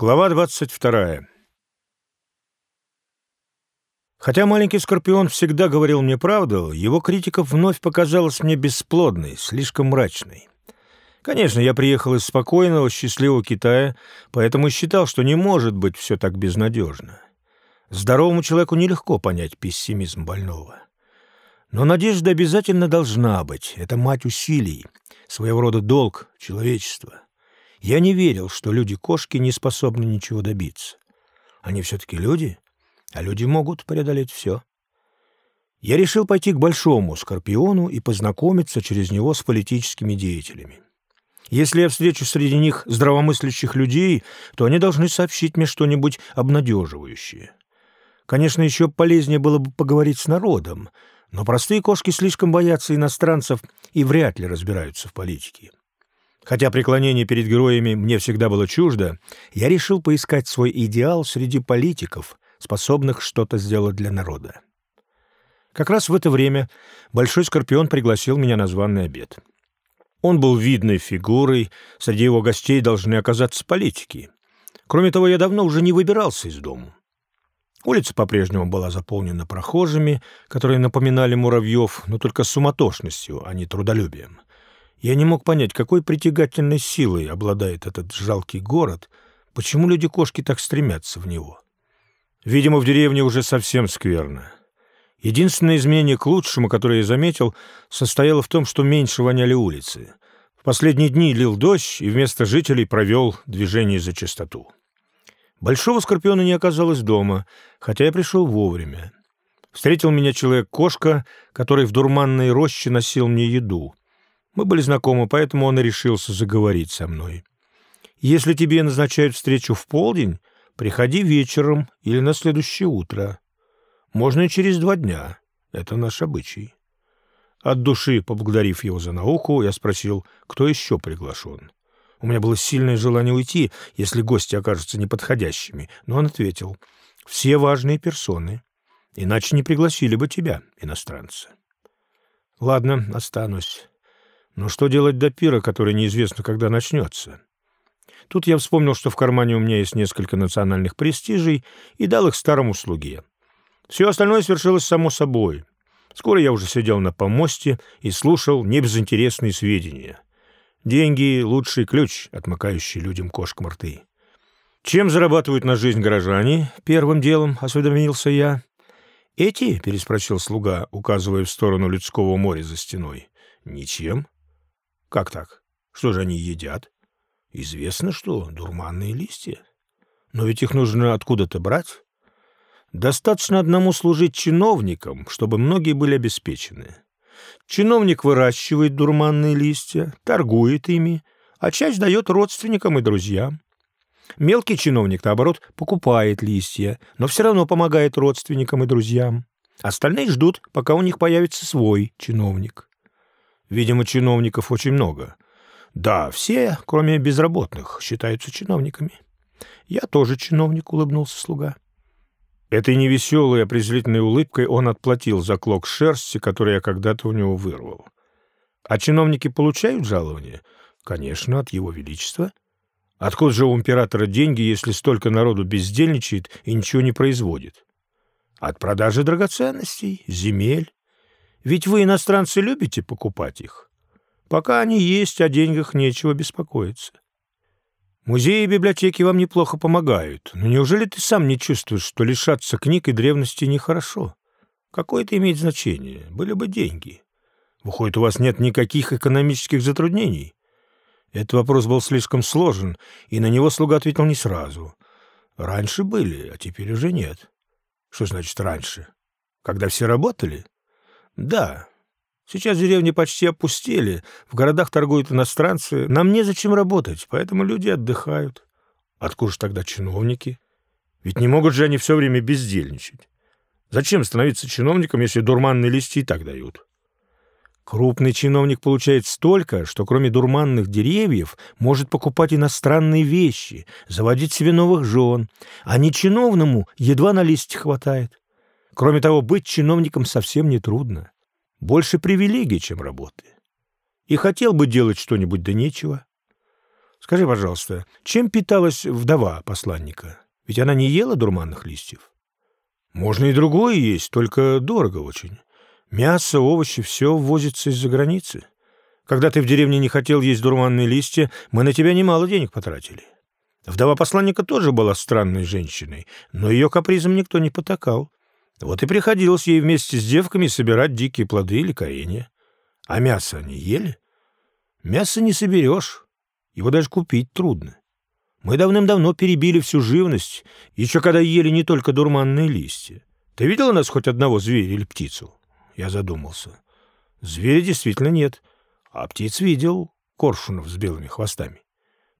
Глава 22. Хотя маленький Скорпион всегда говорил мне правду, его критика вновь показалась мне бесплодной, слишком мрачной. Конечно, я приехал из спокойного, счастливого Китая, поэтому считал, что не может быть все так безнадежно. Здоровому человеку нелегко понять пессимизм больного. Но надежда обязательно должна быть. Это мать усилий, своего рода долг человечества. Я не верил, что люди-кошки не способны ничего добиться. Они все-таки люди, а люди могут преодолеть все. Я решил пойти к Большому Скорпиону и познакомиться через него с политическими деятелями. Если я встречу среди них здравомыслящих людей, то они должны сообщить мне что-нибудь обнадеживающее. Конечно, еще полезнее было бы поговорить с народом, но простые кошки слишком боятся иностранцев и вряд ли разбираются в политике. Хотя преклонение перед героями мне всегда было чуждо, я решил поискать свой идеал среди политиков, способных что-то сделать для народа. Как раз в это время Большой Скорпион пригласил меня на званный обед. Он был видной фигурой, среди его гостей должны оказаться политики. Кроме того, я давно уже не выбирался из дома. Улица по-прежнему была заполнена прохожими, которые напоминали муравьев, но только суматошностью, а не трудолюбием. Я не мог понять, какой притягательной силой обладает этот жалкий город, почему люди-кошки так стремятся в него. Видимо, в деревне уже совсем скверно. Единственное изменение к лучшему, которое я заметил, состояло в том, что меньше воняли улицы. В последние дни лил дождь, и вместо жителей провел движение за чистоту. Большого скорпиона не оказалось дома, хотя я пришел вовремя. Встретил меня человек-кошка, который в дурманной роще носил мне еду. Мы были знакомы, поэтому он и решился заговорить со мной. «Если тебе назначают встречу в полдень, приходи вечером или на следующее утро. Можно и через два дня. Это наш обычай». От души, поблагодарив его за науку, я спросил, кто еще приглашен. У меня было сильное желание уйти, если гости окажутся неподходящими, но он ответил, «Все важные персоны, иначе не пригласили бы тебя, иностранца». «Ладно, останусь. Но что делать до пира, который неизвестно, когда начнется?» Тут я вспомнил, что в кармане у меня есть несколько национальных престижей, и дал их старому слуге. Все остальное свершилось само собой. Скоро я уже сидел на помосте и слушал небезынтересные сведения — Деньги — лучший ключ, отмыкающий людям кошкам рты. «Чем зарабатывают на жизнь горожане?» — первым делом осведомился я. «Эти?» — переспросил слуга, указывая в сторону людского моря за стеной. «Ничем». «Как так? Что же они едят?» «Известно, что дурманные листья. Но ведь их нужно откуда-то брать. Достаточно одному служить чиновникам, чтобы многие были обеспечены. Чиновник выращивает дурманные листья, торгует ими, а часть дает родственникам и друзьям. Мелкий чиновник, наоборот, покупает листья, но все равно помогает родственникам и друзьям. Остальные ждут, пока у них появится свой чиновник. Видимо, чиновников очень много. Да, все, кроме безработных, считаются чиновниками. Я тоже чиновник, улыбнулся слуга. Этой невеселой, определительной улыбкой он отплатил за клок шерсти, который я когда-то у него вырвал. А чиновники получают жалование? Конечно, от его величества. Откуда же у императора деньги, если столько народу бездельничает и ничего не производит? От продажи драгоценностей, земель. Ведь вы, иностранцы, любите покупать их. Пока они есть, о деньгах нечего беспокоиться. Музеи и библиотеки вам неплохо помогают, но неужели ты сам не чувствуешь, что лишаться книг и древности нехорошо? Какое это имеет значение? Были бы деньги. Выходит, у вас нет никаких экономических затруднений? Этот вопрос был слишком сложен, и на него слуга ответил не сразу. Раньше были, а теперь уже нет. Что значит раньше? Когда все работали? Да, Сейчас деревни почти опустели, в городах торгуют иностранцы. Нам незачем работать, поэтому люди отдыхают. Откуда же тогда чиновники? Ведь не могут же они все время бездельничать. Зачем становиться чиновником, если дурманные листья и так дают? Крупный чиновник получает столько, что кроме дурманных деревьев может покупать иностранные вещи, заводить себе новых жен, а не чиновному едва на листья хватает. Кроме того, быть чиновником совсем не трудно. Больше привилегий, чем работы. И хотел бы делать что-нибудь, да нечего. Скажи, пожалуйста, чем питалась вдова посланника? Ведь она не ела дурманных листьев. Можно и другое есть, только дорого очень. Мясо, овощи — все ввозится из-за границы. Когда ты в деревне не хотел есть дурманные листья, мы на тебя немало денег потратили. Вдова посланника тоже была странной женщиной, но ее капризом никто не потакал. Вот и приходилось ей вместе с девками собирать дикие плоды или коренья. А мясо они ели? Мясо не соберешь, его даже купить трудно. Мы давным-давно перебили всю живность, еще когда ели не только дурманные листья. Ты видел у нас хоть одного зверя или птицу? Я задумался. Зверя действительно нет, а птиц видел, коршунов с белыми хвостами.